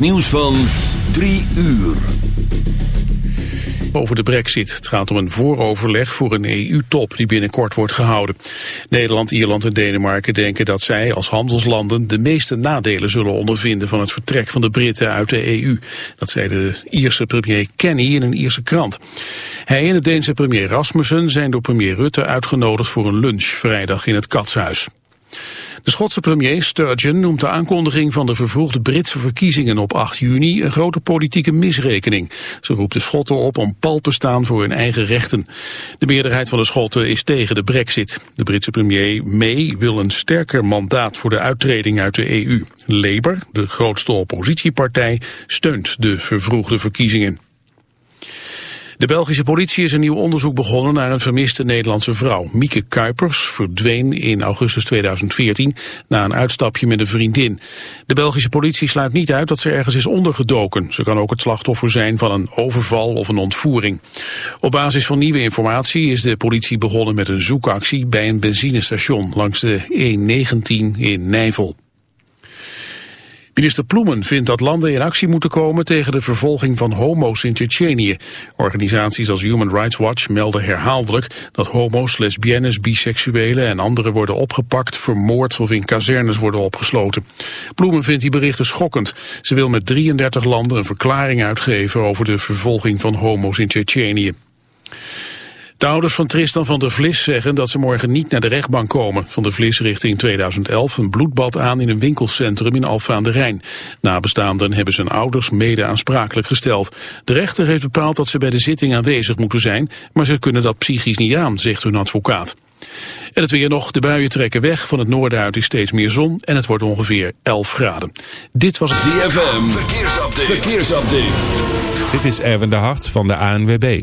Nieuws van 3 uur. Over de brexit. Het gaat om een vooroverleg voor een EU-top die binnenkort wordt gehouden. Nederland, Ierland en Denemarken denken dat zij als handelslanden de meeste nadelen zullen ondervinden van het vertrek van de Britten uit de EU. Dat zei de Ierse premier Kenny in een Ierse krant. Hij en de Deense premier Rasmussen zijn door premier Rutte uitgenodigd voor een lunch vrijdag in het Katshuis. De Schotse premier Sturgeon noemt de aankondiging van de vervroegde Britse verkiezingen op 8 juni een grote politieke misrekening. Ze roept de Schotten op om pal te staan voor hun eigen rechten. De meerderheid van de Schotten is tegen de brexit. De Britse premier May wil een sterker mandaat voor de uittreding uit de EU. Labour, de grootste oppositiepartij, steunt de vervroegde verkiezingen. De Belgische politie is een nieuw onderzoek begonnen naar een vermiste Nederlandse vrouw. Mieke Kuipers verdween in augustus 2014 na een uitstapje met een vriendin. De Belgische politie sluit niet uit dat ze ergens is ondergedoken. Ze kan ook het slachtoffer zijn van een overval of een ontvoering. Op basis van nieuwe informatie is de politie begonnen met een zoekactie bij een benzinestation langs de E19 in Nijvel. Minister Ploemen vindt dat landen in actie moeten komen tegen de vervolging van homo's in Tsjetsjenië. Organisaties als Human Rights Watch melden herhaaldelijk dat homo's, lesbiennes, biseksuelen en anderen worden opgepakt, vermoord of in kazernes worden opgesloten. Ploemen vindt die berichten schokkend. Ze wil met 33 landen een verklaring uitgeven over de vervolging van homo's in Tsjetsjenië. De ouders van Tristan van der Vlis zeggen dat ze morgen niet naar de rechtbank komen. Van der Vlis richtte in 2011 een bloedbad aan in een winkelcentrum in Alfa aan de Rijn. Nabestaanden hebben zijn ouders mede aansprakelijk gesteld. De rechter heeft bepaald dat ze bij de zitting aanwezig moeten zijn, maar ze kunnen dat psychisch niet aan, zegt hun advocaat. En het weer nog, de buien trekken weg, van het noorden uit is steeds meer zon en het wordt ongeveer 11 graden. Dit was het ZFM, verkeersupdate. verkeersupdate. Dit is Erwin de Hart van de ANWB.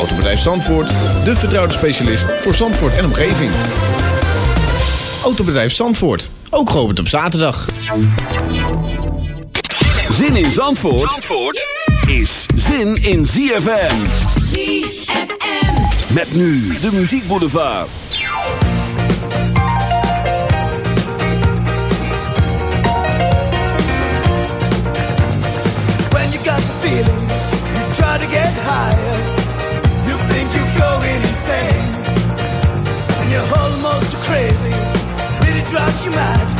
Autobedrijf Zandvoort, de vertrouwde specialist voor Zandvoort en omgeving. Autobedrijf Zandvoort, ook geopend op zaterdag. Zin in Zandvoort, Zandvoort is zin in ZFM. ZFM. Met nu de Muziek Boulevard. When you got the feeling, you try to get higher. You mad.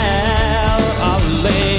lane.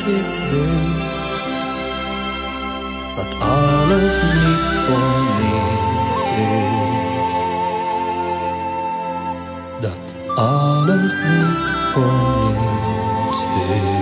ik weet dat alles niet voor niets is. Dat alles niet voor niets is.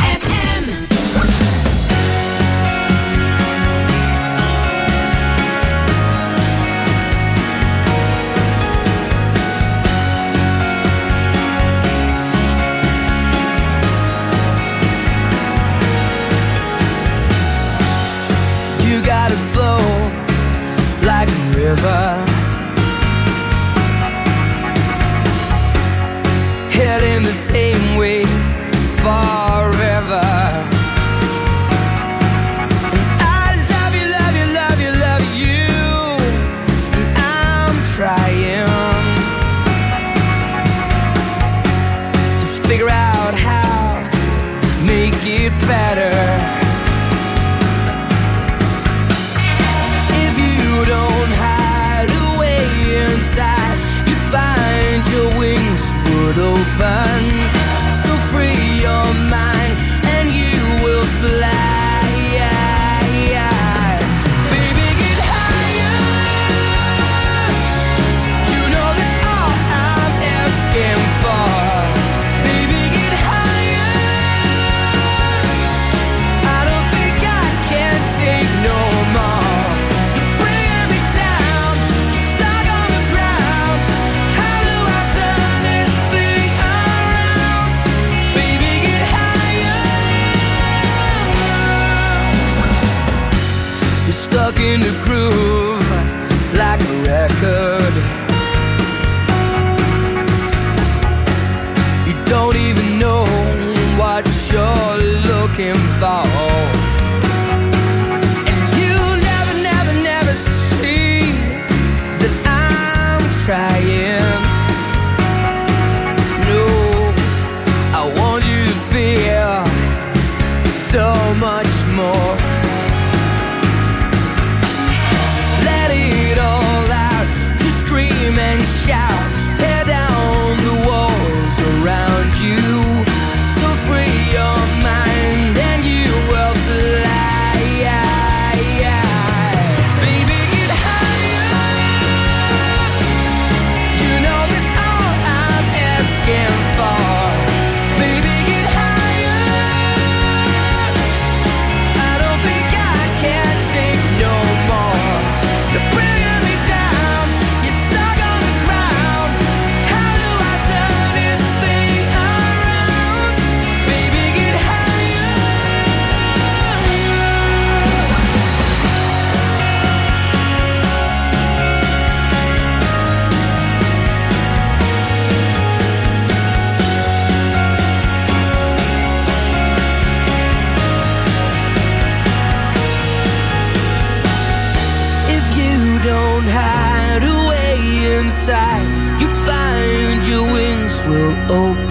open.